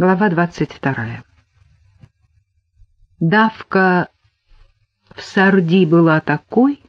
Глава 22. Давка в Сарди была такой,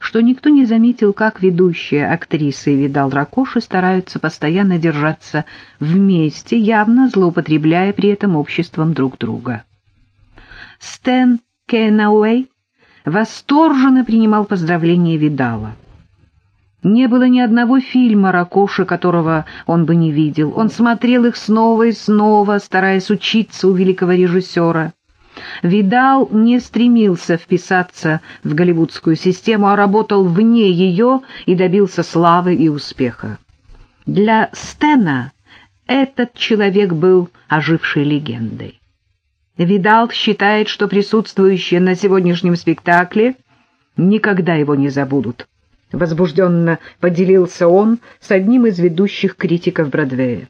что никто не заметил, как ведущая актриса и Видал Ракоши стараются постоянно держаться вместе, явно злоупотребляя при этом обществом друг друга. Стэн Кенауэй восторженно принимал поздравления Видала. Не было ни одного фильма Ракоши, которого он бы не видел. Он смотрел их снова и снова, стараясь учиться у великого режиссера. Видал не стремился вписаться в голливудскую систему, а работал вне ее и добился славы и успеха. Для Стена этот человек был ожившей легендой. Видал считает, что присутствующие на сегодняшнем спектакле никогда его не забудут. Возбужденно поделился он с одним из ведущих критиков Бродвея.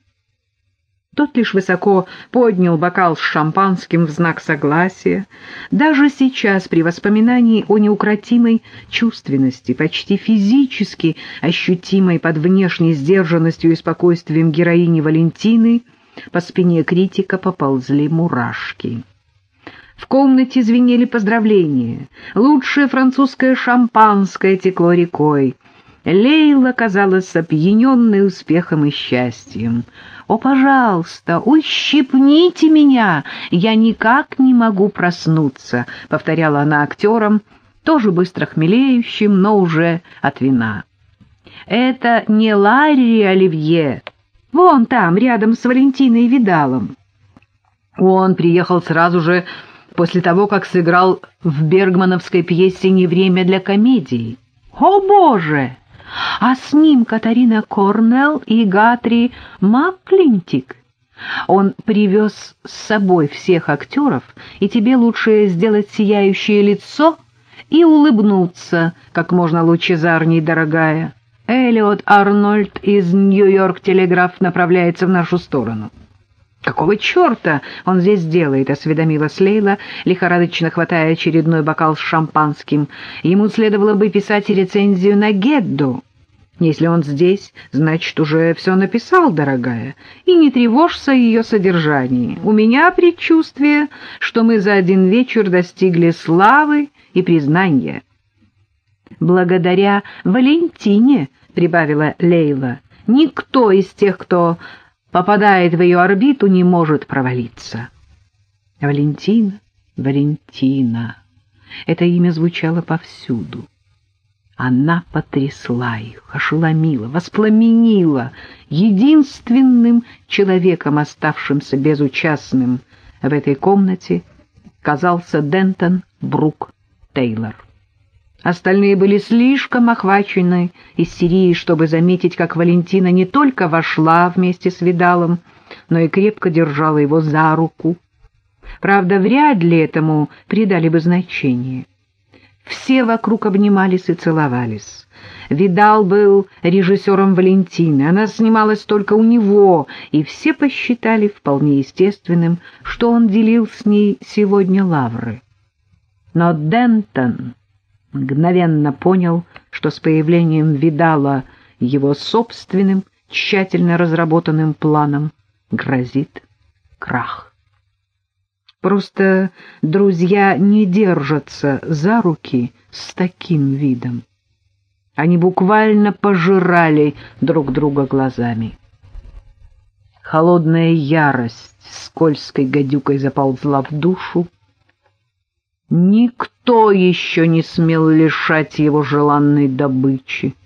Тот лишь высоко поднял бокал с шампанским в знак согласия. Даже сейчас, при воспоминании о неукротимой чувственности, почти физически ощутимой под внешней сдержанностью и спокойствием героини Валентины, по спине критика поползли мурашки. В комнате звенели поздравления. Лучшее французское шампанское текло рекой. Лейла казалась опьяненной успехом и счастьем. «О, пожалуйста, ущипните меня! Я никак не могу проснуться», — повторяла она актерам, тоже быстро хмелеющим, но уже от вина. «Это не Ларри Оливье, вон там, рядом с Валентиной Видалом». Он приехал сразу же после того, как сыграл в бергмановской пьесе «Не время для комедии». «О, Боже!» а с ним Катарина Корнелл и Гатри Маклинтик. Он привез с собой всех актеров, и тебе лучше сделать сияющее лицо и улыбнуться как можно лучезарней, дорогая. Эллиот Арнольд из Нью-Йорк Телеграф направляется в нашу сторону. «Какого черта он здесь делает?» — осведомилась Лейла, лихорадочно хватая очередной бокал с шампанским. «Ему следовало бы писать рецензию на Гедду. Если он здесь, значит, уже все написал, дорогая, и не тревожься о ее содержании. У меня предчувствие, что мы за один вечер достигли славы и признания». «Благодаря Валентине», — прибавила Лейла, — «никто из тех, кто...» попадает в ее орбиту, не может провалиться. Валентина, Валентина. Это имя звучало повсюду. Она потрясла их, ошеломила, воспламенила. Единственным человеком, оставшимся безучастным в этой комнате, казался Дентон Брук Тейлор. Остальные были слишком охвачены истерией, чтобы заметить, как Валентина не только вошла вместе с Видалом, но и крепко держала его за руку. Правда, вряд ли этому придали бы значение. Все вокруг обнимались и целовались. Видал был режиссером Валентины, она снималась только у него, и все посчитали вполне естественным, что он делил с ней сегодня лавры. Но Дентон мгновенно понял, что с появлением Видала его собственным, тщательно разработанным планом грозит крах. Просто друзья не держатся за руки с таким видом. Они буквально пожирали друг друга глазами. Холодная ярость скользкой гадюкой заползла в душу, Никто еще не смел лишать его желанной добычи.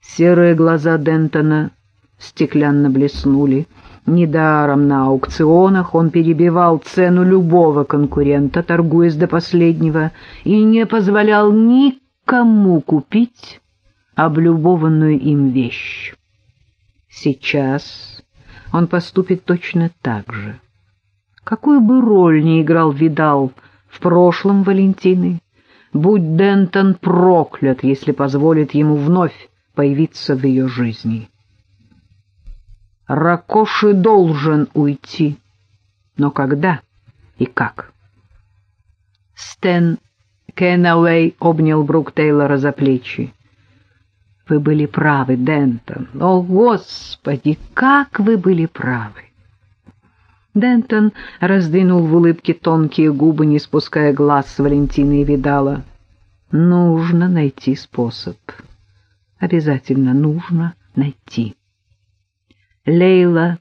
Серые глаза Дентона стеклянно блеснули. Недаром на аукционах он перебивал цену любого конкурента, торгуясь до последнего, и не позволял никому купить облюбованную им вещь. Сейчас он поступит точно так же. Какую бы роль ни играл Видал в прошлом Валентины. Будь Дентон проклят, если позволит ему вновь появиться в ее жизни. Ракоши должен уйти. Но когда и как? Стэн Кеннауэй обнял Брук Тейлора за плечи. «Вы были правы, Дентон. О, Господи, как вы были правы!» Дентон раздвинул в улыбке тонкие губы, не спуская глаз с Валентины и видала. Нужно найти способ. Обязательно нужно найти. Лейла,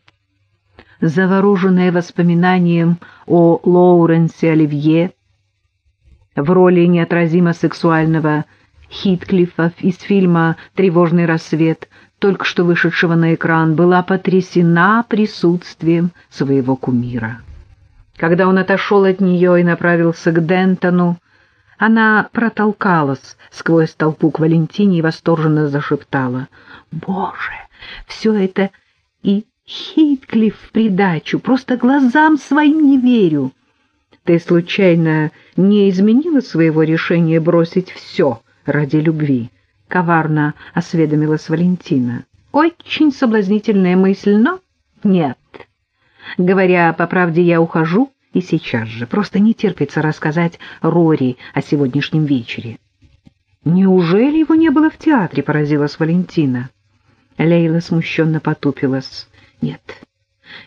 завороженная воспоминанием о Лоуренсе Оливье, в роли неотразимо сексуального Хитклифа из фильма «Тревожный рассвет», только что вышедшего на экран, была потрясена присутствием своего кумира. Когда он отошел от нее и направился к Дентону, она протолкалась сквозь толпу к Валентине и восторженно зашептала. «Боже, все это и Хитклифф в придачу, просто глазам своим не верю!» «Ты случайно не изменила своего решения бросить все ради любви?» — коварно осведомилась Валентина. «Очень соблазнительная мысль, но нет. Говоря по правде, я ухожу» и сейчас же. Просто не терпится рассказать Рори о сегодняшнем вечере. «Неужели его не было в театре?» — поразилась Валентина. Лейла смущенно потупилась. «Нет,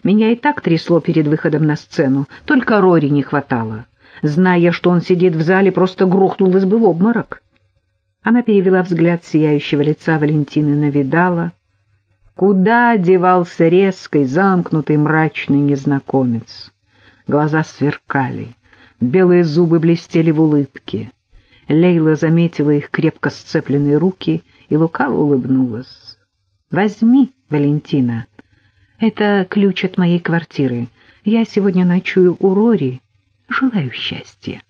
меня и так трясло перед выходом на сцену, только Рори не хватало. Зная, что он сидит в зале, просто грохнулась бы в обморок». Она перевела взгляд сияющего лица Валентины на Видала. Куда девался резкий, замкнутый, мрачный незнакомец? Глаза сверкали, белые зубы блестели в улыбке. Лейла заметила их крепко сцепленные руки и лукаво улыбнулась. «Возьми, Валентина, это ключ от моей квартиры. Я сегодня ночую у Рори. Желаю счастья».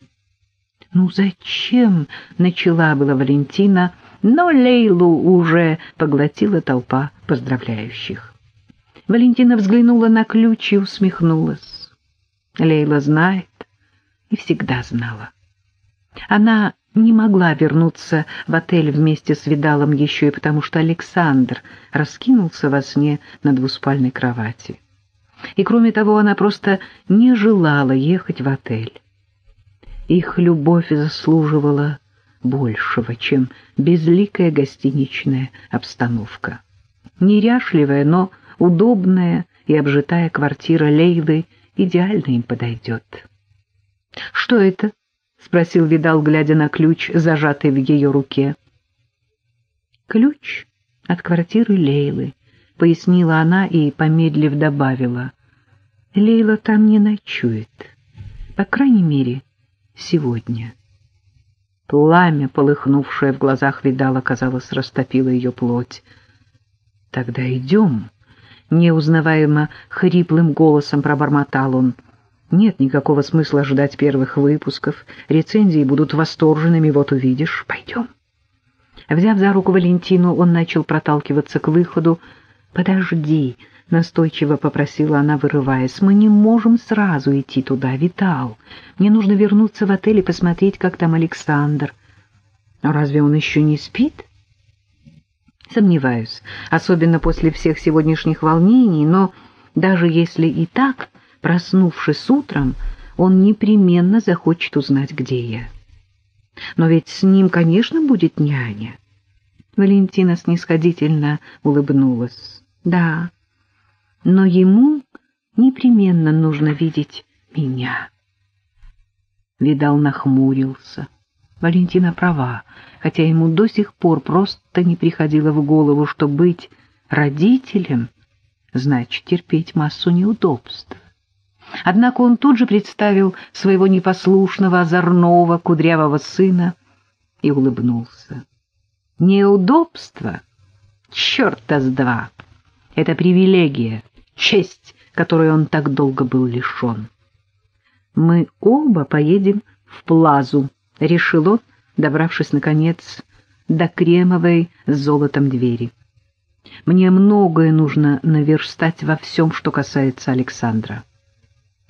«Ну зачем?» — начала была Валентина, но Лейлу уже поглотила толпа поздравляющих. Валентина взглянула на ключ и усмехнулась. Лейла знает и всегда знала. Она не могла вернуться в отель вместе с Видалом еще и потому, что Александр раскинулся во сне на двуспальной кровати. И кроме того, она просто не желала ехать в отель. Их любовь заслуживала большего, чем безликая гостиничная обстановка. Неряшливая, но удобная и обжитая квартира Лейлы — идеально им подойдет. — Что это? — спросил Видал, глядя на ключ, зажатый в ее руке. — Ключ от квартиры Лейлы, — пояснила она и, помедлив, добавила. — Лейла там не ночует. По крайней мере, сегодня. Пламя, полыхнувшее в глазах Видала, казалось, растопило ее плоть. — Тогда идем, неузнаваемо хриплым голосом пробормотал он. Нет никакого смысла ожидать первых выпусков. Рецензии будут восторженными, вот увидишь. Пойдем. Взяв за руку Валентину, он начал проталкиваться к выходу. «Подожди», — настойчиво попросила она, вырываясь. «Мы не можем сразу идти туда, Витал. Мне нужно вернуться в отель и посмотреть, как там Александр». «А разве он еще не спит?» Сомневаюсь, особенно после всех сегодняшних волнений, но даже если и так, проснувшись утром, он непременно захочет узнать, где я. Но ведь с ним, конечно, будет няня. Валентина снисходительно улыбнулась. Да, но ему непременно нужно видеть меня. Видал, нахмурился. Валентина права, хотя ему до сих пор просто не приходило в голову, что быть родителем значит терпеть массу неудобств. Однако он тут же представил своего непослушного, озорного, кудрявого сына и улыбнулся. Неудобство? Черта с два! Это привилегия, честь, которой он так долго был лишен. Мы оба поедем в Плазу, — решил он, добравшись, наконец, до кремовой с золотом двери. «Мне многое нужно наверстать во всем, что касается Александра».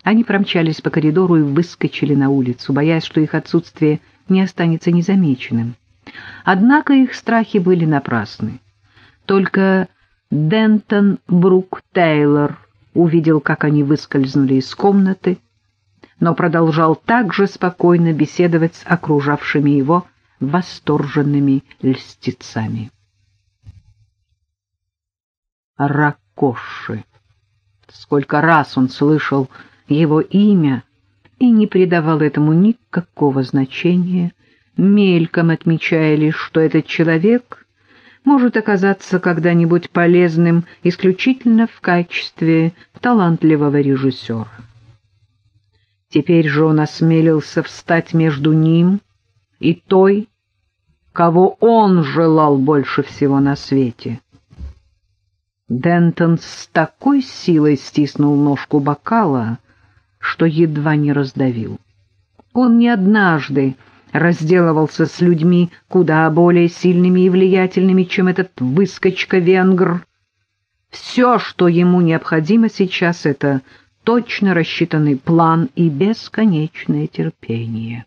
Они промчались по коридору и выскочили на улицу, боясь, что их отсутствие не останется незамеченным. Однако их страхи были напрасны. Только Дентон Брук Тейлор увидел, как они выскользнули из комнаты, но продолжал также спокойно беседовать с окружавшими его восторженными льстецами. Ракоши. Сколько раз он слышал его имя и не придавал этому никакого значения, мельком отмечая лишь, что этот человек может оказаться когда-нибудь полезным исключительно в качестве талантливого режиссера. Теперь же он осмелился встать между ним и той, кого он желал больше всего на свете. Дентон с такой силой стиснул ножку бокала, что едва не раздавил. Он не однажды разделывался с людьми куда более сильными и влиятельными, чем этот выскочка-венгр. Все, что ему необходимо сейчас, — это точно рассчитанный план и бесконечное терпение.